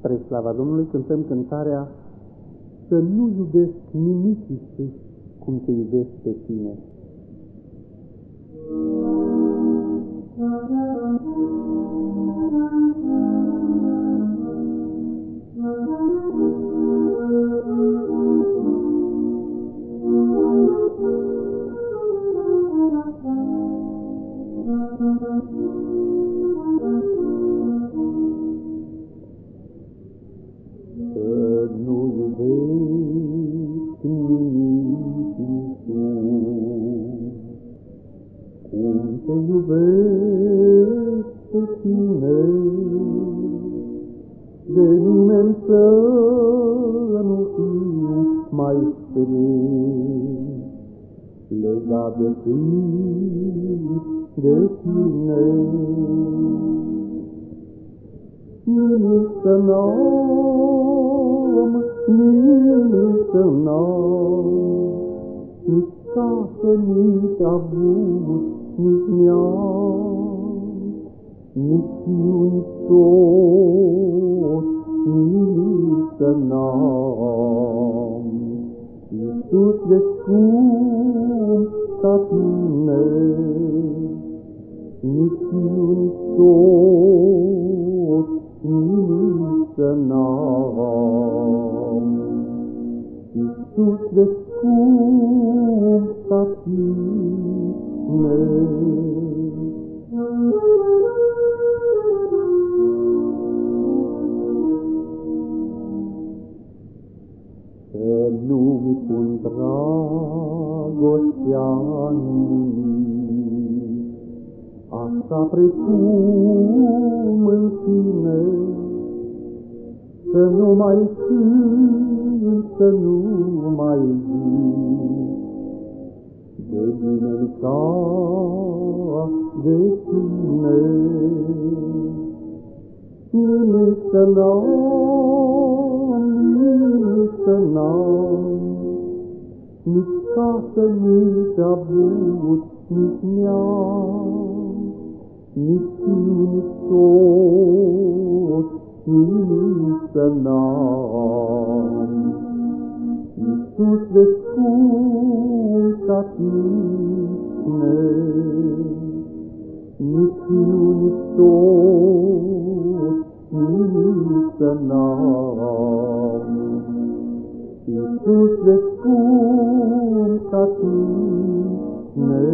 Spre slava Domnului cântăm cântarea Să nu iubesc nimic, Iisus, cum te iubesc pe tine. Să te iubesc pe tine, de nimeni să nu fiu mai strâns, legat de tine, de tine. Nimic să n-am, nimic să n-am, nici casă, nici avut, nici neam, nici fiu, nici soț, nimic să n-am. Iisus de scump dragostea nimic, Așa precum în tine, Să nu mai cânt, să nu mai zic, De bine ca de tine. Nimic să n-am, nimic să n-am, Nici casă, nici avut, nici neam, Nici fiu, nici soț, nimic să n-am. Iisus de scump ca tine, nici fiu, nici soț, nimic să n-am. Scump ca tine.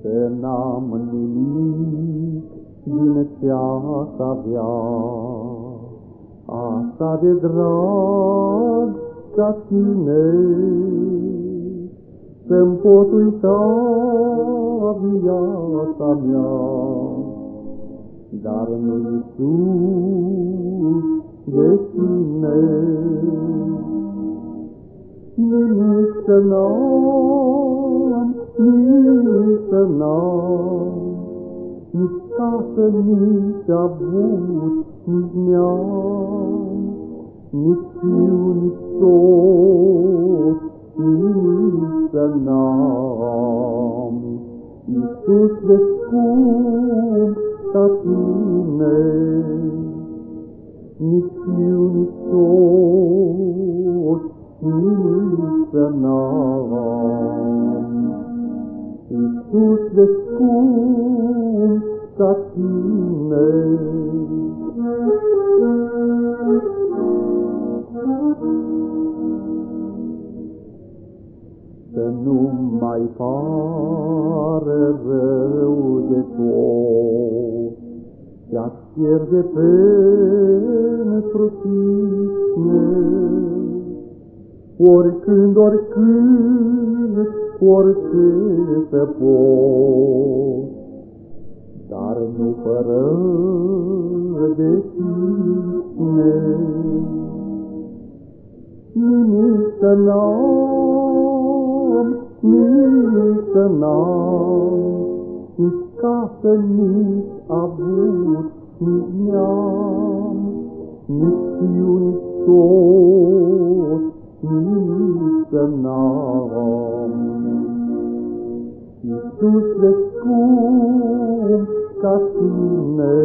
Să n-am nimic din ce-aș avea, Așa de drag ca tine, Să-mi pot uita viața mea, Dar nu Iisus de tine. Nimic să n-am, nimic să n-am, Nici casă, nici avut, nici neam, Nici fiu, nici soț, nimic să n-am. Iisus de scump ca tine, Nici fiu, nici soț, nimic să n-am. Iisus de scump ca tine. Să nu mai pare rău de tot, Ce-aș pierde pentru tine. Oricând, oricând, orice să pot, Dar nu fără de tine. Nimic să n-am, nimic să n-am, Nici casă, nici avut, nici neam, Nici fiu, nici soț, nimic să n-am. Iisuse scump ca tine,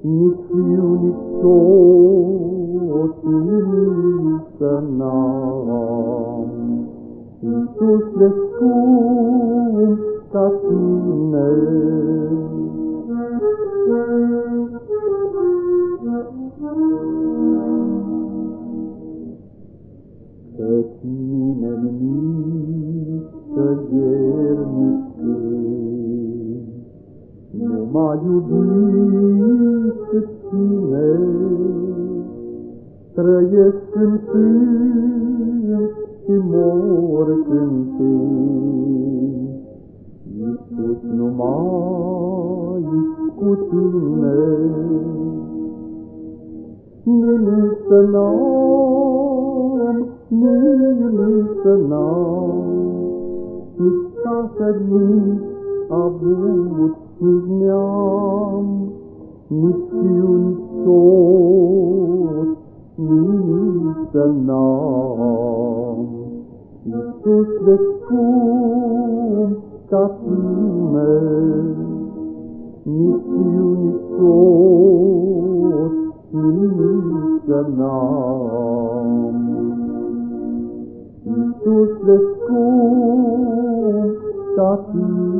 nici fiu, nici tot, nimic n-am. Iisuse scump ca tine, Pe tine nicăiernice, nu m-a iubit cât tine, trăiesc în sân și mor când te. Iisus numai cu tine, nimic să n-am, nimic să n-am, nici casă, nici avut, nici neam, nici fiu, nici tot, nimic să n-am. Iisus de scump ca tine, nici fiu, nici tot, nimic să n-am. Iisus de scump ca tine.